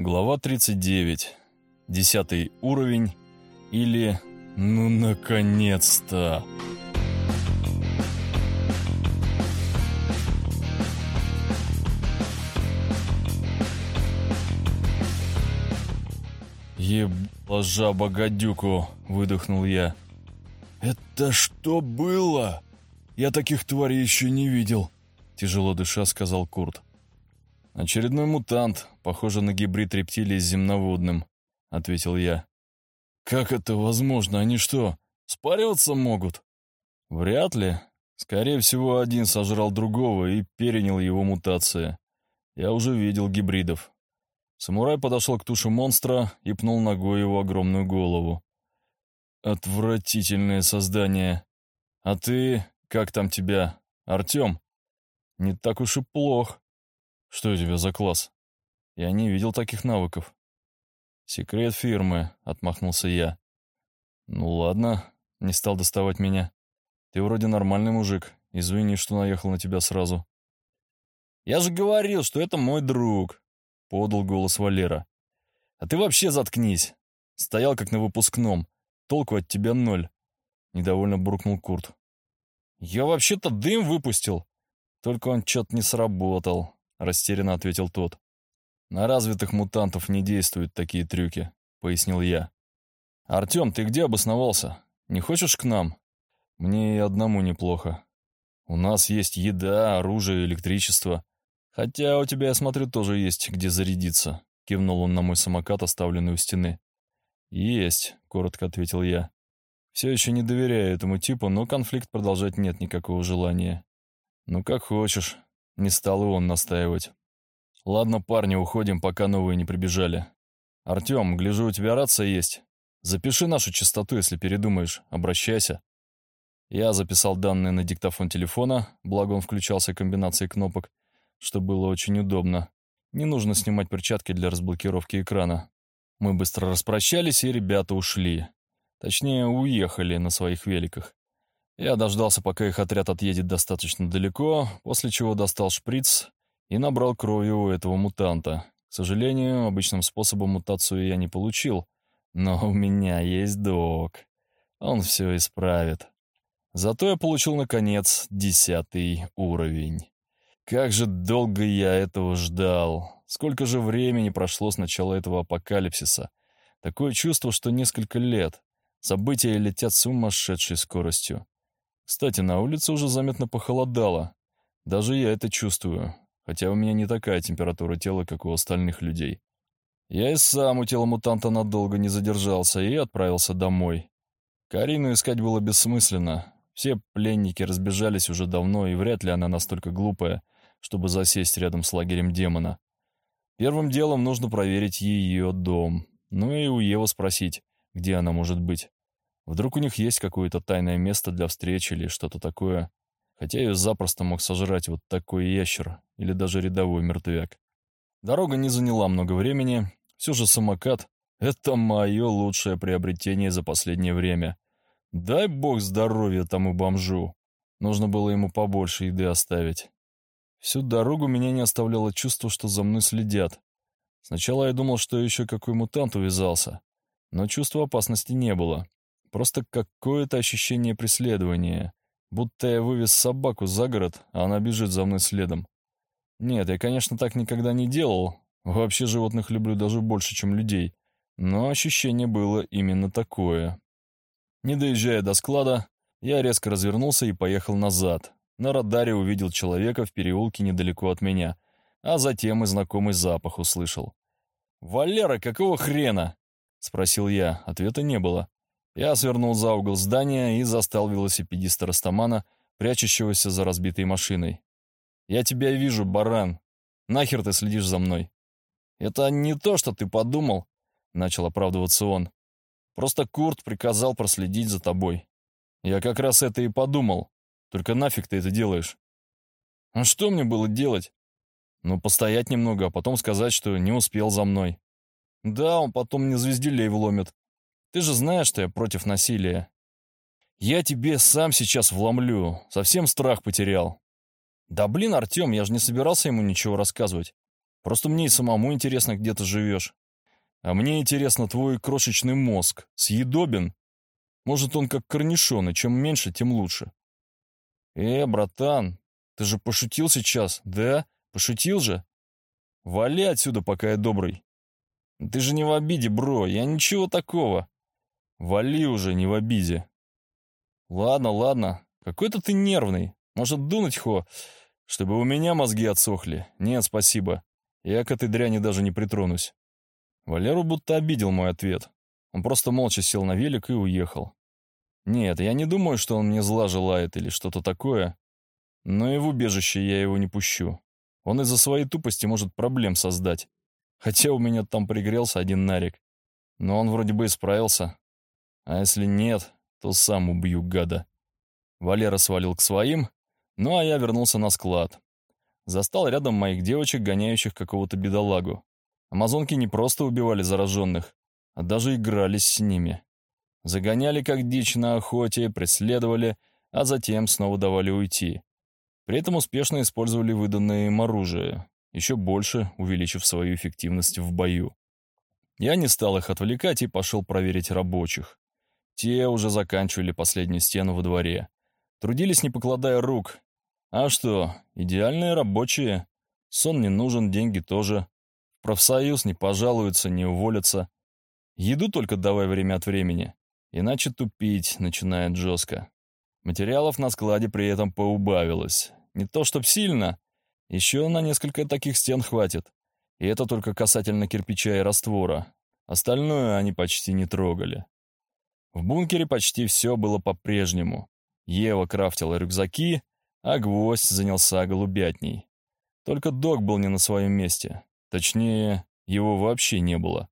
Глава 39. Десятый уровень. Или «Ну, наконец-то!» «Ебла жаба гадюку!» — выдохнул я. «Это что было? Я таких тварей еще не видел!» Тяжело дыша, сказал Курт. «Очередной мутант, похоже на гибрид рептилий с земноводным», — ответил я. «Как это возможно? Они что, спариваться могут?» «Вряд ли. Скорее всего, один сожрал другого и перенял его мутация. Я уже видел гибридов». Самурай подошел к туше монстра и пнул ногой его огромную голову. «Отвратительное создание. А ты, как там тебя, Артем?» «Не так уж и плох. Что у тебя за класс? Я не видел таких навыков». «Секрет фирмы», — отмахнулся я. «Ну ладно», — не стал доставать меня. «Ты вроде нормальный мужик. Извини, что наехал на тебя сразу». «Я же говорил, что это мой друг», — подал голос Валера. «А ты вообще заткнись. Стоял как на выпускном. Толку от тебя ноль», — недовольно буркнул Курт. «Я вообще-то дым выпустил. Только он что-то не сработал», — растерянно ответил тот. «На развитых мутантов не действуют такие трюки», — пояснил я. «Артем, ты где обосновался? Не хочешь к нам? Мне и одному неплохо. У нас есть еда, оружие, электричество. Хотя у тебя, я смотрю, тоже есть где зарядиться», — кивнул он на мой самокат, оставленный у стены. «Есть», — коротко ответил я. «Все еще не доверяю этому типу, но конфликт продолжать нет никакого желания». «Ну, как хочешь». Не стал и он настаивать. «Ладно, парни, уходим, пока новые не прибежали. Артем, гляжу, у тебя рация есть. Запиши нашу частоту, если передумаешь. Обращайся». Я записал данные на диктофон телефона, благо он включался комбинацией кнопок, что было очень удобно. Не нужно снимать перчатки для разблокировки экрана. Мы быстро распрощались, и ребята ушли. Точнее, уехали на своих великах. Я дождался, пока их отряд отъедет достаточно далеко, после чего достал шприц и набрал крови у этого мутанта. К сожалению, обычным способом мутацию я не получил, но у меня есть док. Он все исправит. Зато я получил, наконец, десятый уровень. Как же долго я этого ждал. Сколько же времени прошло с начала этого апокалипсиса. Такое чувство, что несколько лет. События летят сумасшедшей скоростью. Кстати, на улице уже заметно похолодало. Даже я это чувствую, хотя у меня не такая температура тела, как у остальных людей. Я и сам у тела мутанта надолго не задержался и отправился домой. Карину искать было бессмысленно. Все пленники разбежались уже давно, и вряд ли она настолько глупая, чтобы засесть рядом с лагерем демона. Первым делом нужно проверить ее дом. Ну и у Евы спросить, где она может быть. Вдруг у них есть какое-то тайное место для встречи или что-то такое. Хотя ее запросто мог сожрать вот такой ящер или даже рядовой мертвяк. Дорога не заняла много времени. Все же самокат — это мое лучшее приобретение за последнее время. Дай бог здоровья тому бомжу. Нужно было ему побольше еды оставить. Всю дорогу меня не оставляло чувство, что за мной следят. Сначала я думал, что еще какой мутант увязался, но чувства опасности не было. Просто какое-то ощущение преследования. Будто я вывез собаку за город, а она бежит за мной следом. Нет, я, конечно, так никогда не делал. Вообще животных люблю даже больше, чем людей. Но ощущение было именно такое. Не доезжая до склада, я резко развернулся и поехал назад. На радаре увидел человека в переулке недалеко от меня, а затем и знакомый запах услышал. «Валера, какого хрена?» — спросил я. Ответа не было. Я свернул за угол здания и застал велосипедиста Растамана, прячущегося за разбитой машиной. «Я тебя вижу, баран. Нахер ты следишь за мной?» «Это не то, что ты подумал», — начал оправдываться он. «Просто Курт приказал проследить за тобой. Я как раз это и подумал. Только нафиг ты это делаешь?» «А что мне было делать?» «Ну, постоять немного, а потом сказать, что не успел за мной». «Да, он потом мне звездюлей вломит. Ты же знаешь, что я против насилия. Я тебе сам сейчас вломлю. Совсем страх потерял. Да блин, Артем, я же не собирался ему ничего рассказывать. Просто мне и самому интересно, где ты живешь. А мне интересно твой крошечный мозг. Съедобен? Может, он как корнишон, и чем меньше, тем лучше. Э, братан, ты же пошутил сейчас, да? Пошутил же? Вали отсюда, пока я добрый. Ты же не в обиде, бро, я ничего такого. Вали уже, не в обиде. Ладно, ладно, какой-то ты нервный. Может, дунуть, хо, чтобы у меня мозги отсохли? Нет, спасибо. Я к этой дряни даже не притронусь. Валеру будто обидел мой ответ. Он просто молча сел на велик и уехал. Нет, я не думаю, что он мне зла желает или что-то такое. Но и в убежище я его не пущу. Он из-за своей тупости может проблем создать. Хотя у меня там пригрелся один нарик. Но он вроде бы исправился. А если нет, то сам убью гада. Валера свалил к своим, ну а я вернулся на склад. Застал рядом моих девочек, гоняющих какого-то бедолагу. Амазонки не просто убивали зараженных, а даже игрались с ними. Загоняли как дичь на охоте, преследовали, а затем снова давали уйти. При этом успешно использовали выданное им оружие, еще больше увеличив свою эффективность в бою. Я не стал их отвлекать и пошел проверить рабочих. Те уже заканчивали последнюю стену во дворе. Трудились, не покладая рук, а что, идеальные рабочие. Сон не нужен, деньги тоже. В профсоюз не пожалуются, не уволятся. Еду только давай время от времени. Иначе тупить начинает жестко. Материалов на складе при этом поубавилось. Не то чтоб сильно. Еще на несколько таких стен хватит. И это только касательно кирпича и раствора. Остальное они почти не трогали. В бункере почти все было по-прежнему. Ева крафтила рюкзаки, а гвоздь занялся голубятней. Только док был не на своем месте. Точнее, его вообще не было.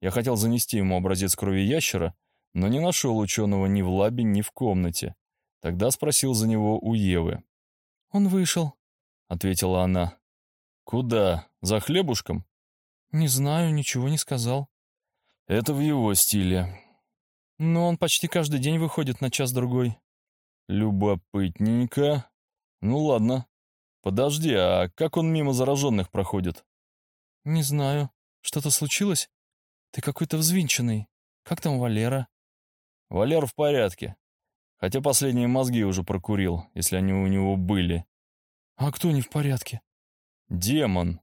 Я хотел занести ему образец крови ящера, но не нашел ученого ни в лабе, ни в комнате. Тогда спросил за него у Евы. «Он вышел», — ответила она. «Куда? За хлебушком?» «Не знаю, ничего не сказал». «Это в его стиле». «Но он почти каждый день выходит на час-другой». «Любопытненько. Ну ладно. Подожди, а как он мимо зараженных проходит? Не знаю. Что-то случилось? Ты какой-то взвинченный. Как там Валера? Валер в порядке. Хотя последние мозги уже прокурил, если они у него были. А кто не в порядке? Демон.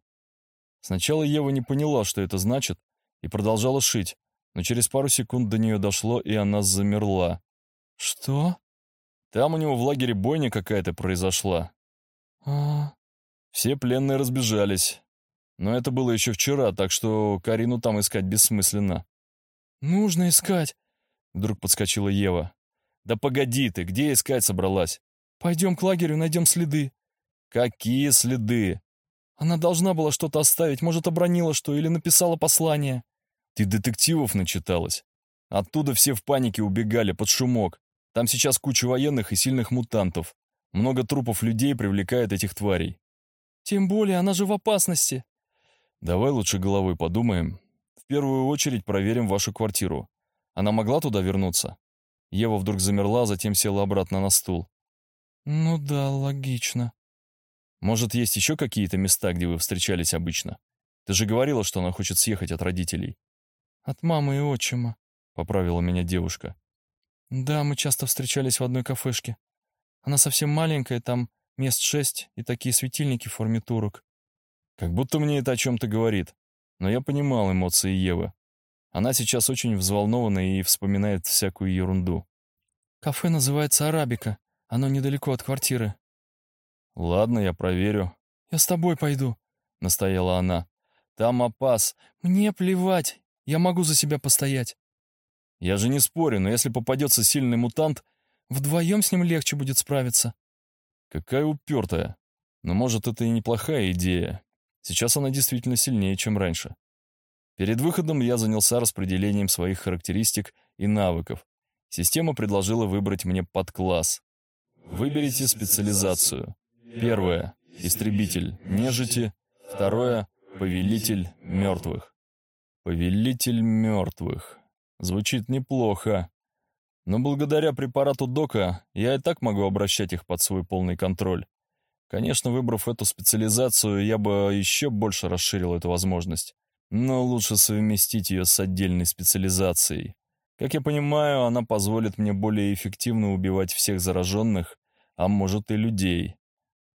Сначала Ева не поняла, что это значит, и продолжала шить, но через пару секунд до нее дошло, и она замерла. Что? Там у него в лагере бойня какая-то произошла. А... Все пленные разбежались. Но это было еще вчера, так что Карину там искать бессмысленно. «Нужно искать!» Вдруг подскочила Ева. «Да погоди ты, где искать собралась?» «Пойдем к лагерю, найдем следы». «Какие следы?» «Она должна была что-то оставить, может, обронила что или написала послание». «Ты детективов начиталась. Оттуда все в панике убегали под шумок. Там сейчас куча военных и сильных мутантов. Много трупов людей привлекает этих тварей. Тем более, она же в опасности. Давай лучше головой подумаем. В первую очередь проверим вашу квартиру. Она могла туда вернуться? Ева вдруг замерла, затем села обратно на стул. Ну да, логично. Может, есть еще какие-то места, где вы встречались обычно? Ты же говорила, что она хочет съехать от родителей. От мамы и отчима, поправила меня девушка. Да, мы часто встречались в одной кафешке. Она совсем маленькая, там мест шесть и такие светильники в форме турок. Как будто мне это о чем-то говорит. Но я понимал эмоции Евы. Она сейчас очень взволнована и вспоминает всякую ерунду. Кафе называется «Арабика». Оно недалеко от квартиры. Ладно, я проверю. Я с тобой пойду, настояла она. Там опас. Мне плевать. Я могу за себя постоять. Я же не спорю, но если попадется сильный мутант... Вдвоем с ним легче будет справиться. Какая упертая. Но может, это и неплохая идея. Сейчас она действительно сильнее, чем раньше. Перед выходом я занялся распределением своих характеристик и навыков. Система предложила выбрать мне подкласс. Выберите специализацию. Первое — истребитель нежити. Второе — повелитель мертвых. Повелитель мертвых. Звучит неплохо. Но благодаря препарату Дока я и так могу обращать их под свой полный контроль. Конечно, выбрав эту специализацию, я бы еще больше расширил эту возможность. Но лучше совместить ее с отдельной специализацией. Как я понимаю, она позволит мне более эффективно убивать всех зараженных, а может и людей.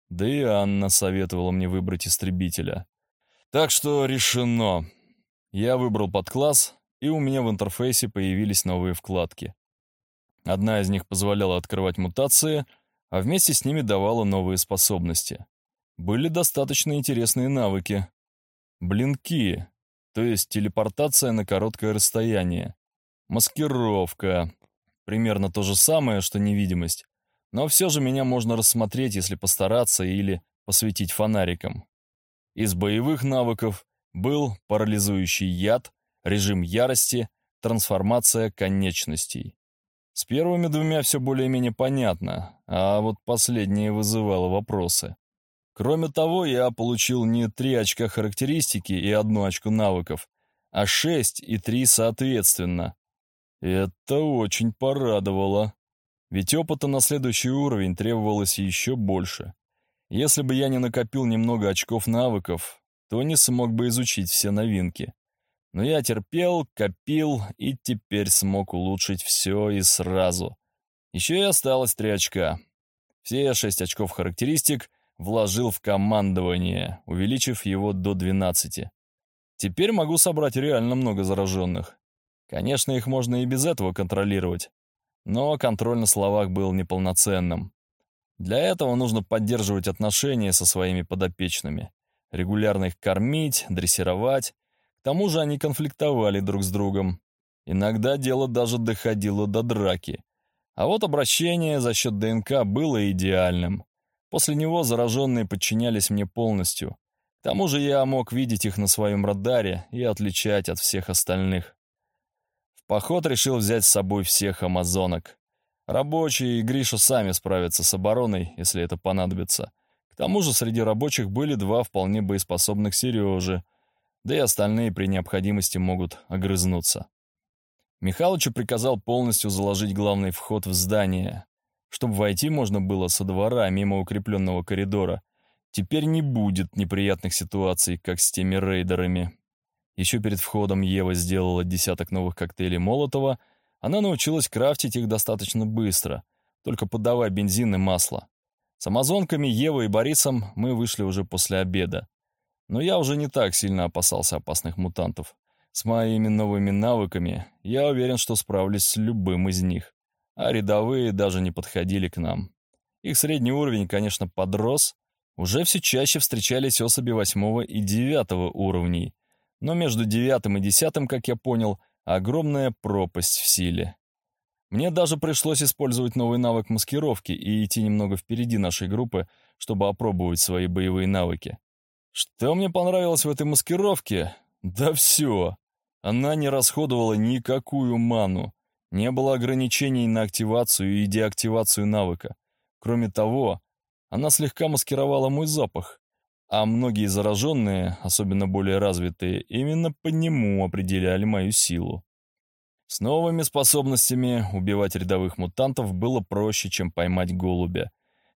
Да и Анна советовала мне выбрать истребителя. Так что решено. Я выбрал подкласс, и у меня в интерфейсе появились новые вкладки. Одна из них позволяла открывать мутации, а вместе с ними давала новые способности. Были достаточно интересные навыки. Блинки, то есть телепортация на короткое расстояние. Маскировка. Примерно то же самое, что невидимость. Но все же меня можно рассмотреть, если постараться или посветить фонариком. Из боевых навыков был парализующий яд, режим ярости, трансформация конечностей. С первыми двумя все более-менее понятно, а вот последнее вызывало вопросы. Кроме того, я получил не три очка характеристики и одну очку навыков, а шесть и три соответственно. Это очень порадовало. Ведь опыта на следующий уровень требовалось еще больше. Если бы я не накопил немного очков навыков, то не смог бы изучить все новинки. Но я терпел, копил и теперь смог улучшить все и сразу. Еще и осталось три очка. Все шесть очков характеристик вложил в командование, увеличив его до 12. Теперь могу собрать реально много зараженных. Конечно, их можно и без этого контролировать. Но контроль на словах был неполноценным. Для этого нужно поддерживать отношения со своими подопечными, регулярно их кормить, дрессировать. К тому же они конфликтовали друг с другом. Иногда дело даже доходило до драки. А вот обращение за счет ДНК было идеальным. После него зараженные подчинялись мне полностью. К тому же я мог видеть их на своем радаре и отличать от всех остальных. В поход решил взять с собой всех амазонок. Рабочие и Гриша сами справятся с обороной, если это понадобится. Тому же среди рабочих были два вполне боеспособных Сережи, да и остальные при необходимости могут огрызнуться. Михалычу приказал полностью заложить главный вход в здание. Чтобы войти можно было со двора, мимо укрепленного коридора. Теперь не будет неприятных ситуаций, как с теми рейдерами. Еще перед входом Ева сделала десяток новых коктейлей Молотова — она научилась крафтить их достаточно быстро, только подавая бензин и масло. С амазонками Евой и Борисом мы вышли уже после обеда. Но я уже не так сильно опасался опасных мутантов. С моими новыми навыками я уверен, что справлюсь с любым из них. А рядовые даже не подходили к нам. Их средний уровень, конечно, подрос. Уже все чаще встречались особи восьмого и девятого уровней. Но между девятым и десятым, как я понял, Огромная пропасть в силе. Мне даже пришлось использовать новый навык маскировки и идти немного впереди нашей группы, чтобы опробовать свои боевые навыки. Что мне понравилось в этой маскировке? Да все. Она не расходовала никакую ману. Не было ограничений на активацию и деактивацию навыка. Кроме того, она слегка маскировала мой запах. А многие зараженные, особенно более развитые, именно по нему определяли мою силу. С новыми способностями убивать рядовых мутантов было проще, чем поймать голубя.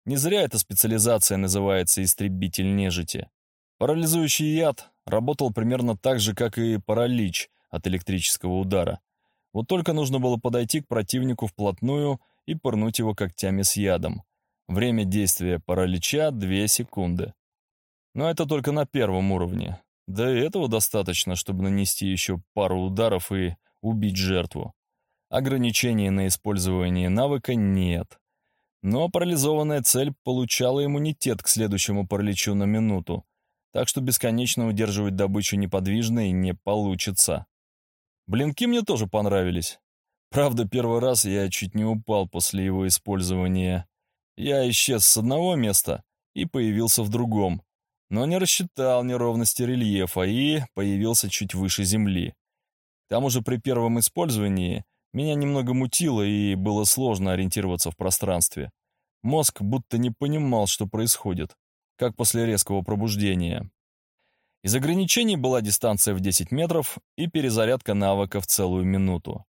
Не зря эта специализация называется «истребитель нежити». Парализующий яд работал примерно так же, как и паралич от электрического удара. Вот только нужно было подойти к противнику вплотную и пырнуть его когтями с ядом. Время действия паралича — 2 секунды. Но это только на первом уровне. Да и этого достаточно, чтобы нанести еще пару ударов и убить жертву. Ограничений на использование навыка нет. Но парализованная цель получала иммунитет к следующему параличу на минуту, так что бесконечно удерживать добычу неподвижной не получится. Блинки мне тоже понравились. Правда, первый раз я чуть не упал после его использования. Я исчез с одного места и появился в другом, но не рассчитал неровности рельефа и появился чуть выше земли. Тому же при первом использовании меня немного мутило и было сложно ориентироваться в пространстве. Мозг будто не понимал, что происходит, как после резкого пробуждения. Из ограничений была дистанция в 10 метров и перезарядка навыка в целую минуту.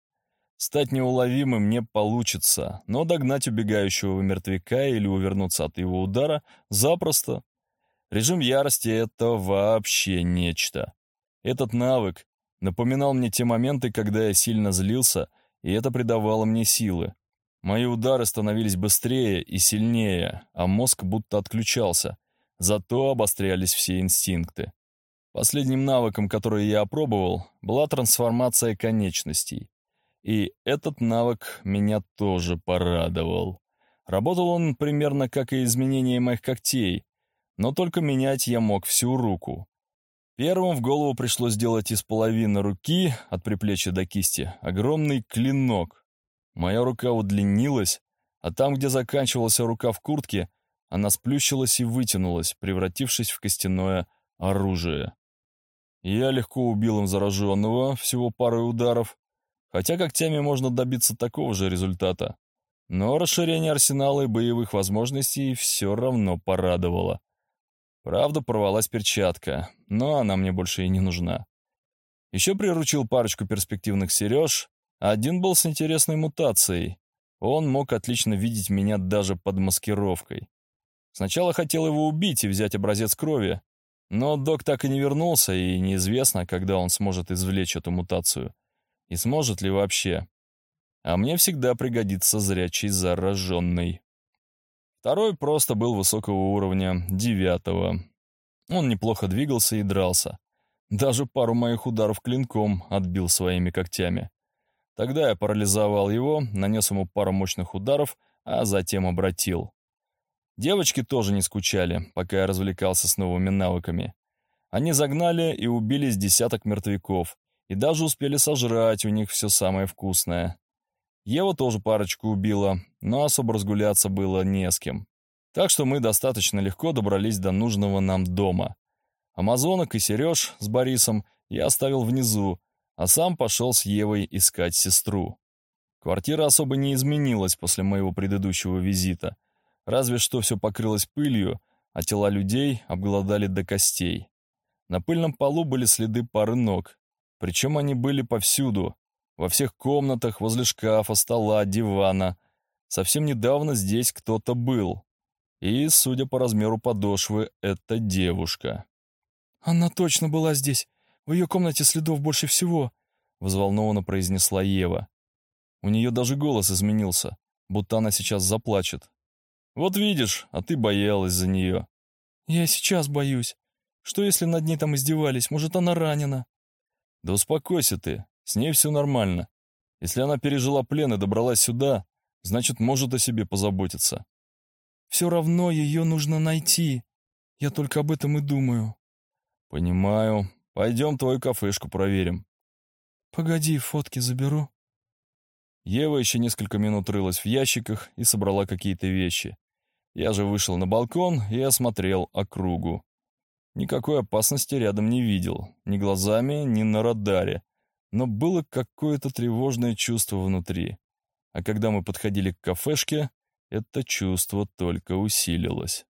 Стать неуловимым не получится, но догнать убегающего мертвяка или увернуться от его удара запросто. Режим ярости — это вообще нечто. Этот навык напоминал мне те моменты, когда я сильно злился, и это придавало мне силы. Мои удары становились быстрее и сильнее, а мозг будто отключался. Зато обострялись все инстинкты. Последним навыком, который я опробовал, была трансформация конечностей. И этот навык меня тоже порадовал. Работал он примерно как и изменение моих когтей, но только менять я мог всю руку. Первым в голову пришлось сделать из половины руки, от приплечья до кисти, огромный клинок. Моя рука удлинилась, а там, где заканчивалась рука в куртке, она сплющилась и вытянулась, превратившись в костяное оружие. Я легко убил им зараженного, всего парой ударов, хотя когтями можно добиться такого же результата. Но расширение арсенала и боевых возможностей все равно порадовало. Правда, порвалась перчатка, но она мне больше и не нужна. Еще приручил парочку перспективных сереж, один был с интересной мутацией. Он мог отлично видеть меня даже под маскировкой. Сначала хотел его убить и взять образец крови, но док так и не вернулся, и неизвестно, когда он сможет извлечь эту мутацию. И сможет ли вообще. А мне всегда пригодится зрячий зараженный. Второй просто был высокого уровня, девятого. Он неплохо двигался и дрался. Даже пару моих ударов клинком отбил своими когтями. Тогда я парализовал его, нанес ему пару мощных ударов, а затем обратил. Девочки тоже не скучали, пока я развлекался с новыми навыками. Они загнали и убили с десяток мертвяков, и даже успели сожрать у них все самое вкусное. Ева тоже парочку убила, но особо разгуляться было не с кем. Так что мы достаточно легко добрались до нужного нам дома. Амазонок и Сереж с Борисом я оставил внизу, а сам пошел с Евой искать сестру. Квартира особо не изменилась после моего предыдущего визита, разве что все покрылось пылью, а тела людей обглодали до костей. На пыльном полу были следы пары ног, причем они были повсюду, во всех комнатах, возле шкафа, стола, дивана. Совсем недавно здесь кто-то был. И, судя по размеру подошвы, это девушка. «Она точно была здесь. В ее комнате следов больше всего», — взволнованно произнесла Ева. У нее даже голос изменился, будто она сейчас заплачет. «Вот видишь, а ты боялась за нее». «Я сейчас боюсь. Что, если над ней там издевались? Может, она ранена?» «Да успокойся ты. С ней все нормально. Если она пережила плен и добралась сюда, значит, может о себе позаботиться. Все равно ее нужно найти. Я только об этом и думаю. Понимаю. Пойдем твою кафешку проверим. Погоди, фотки заберу. Ева еще несколько минут рылась в ящиках и собрала какие-то вещи. Я же вышел на балкон и осмотрел округу. Никакой опасности рядом не видел, ни глазами, ни на радаре но было какое-то тревожное чувство внутри. А когда мы подходили к кафешке, это чувство только усилилось.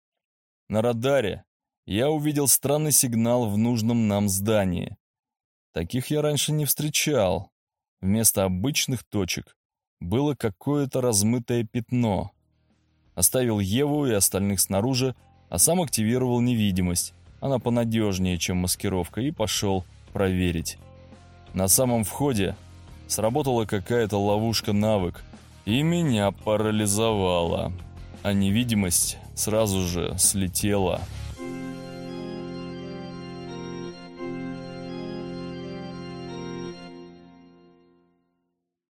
На радаре я увидел странный сигнал в нужном нам здании. Таких я раньше не встречал. Вместо обычных точек было какое-то размытое пятно. Оставил Еву и остальных снаружи, а сам активировал невидимость. Она понадежнее, чем маскировка, и пошел проверить. На самом входе сработала какая-то ловушка-навык, и меня парализовала, а невидимость сразу же слетела.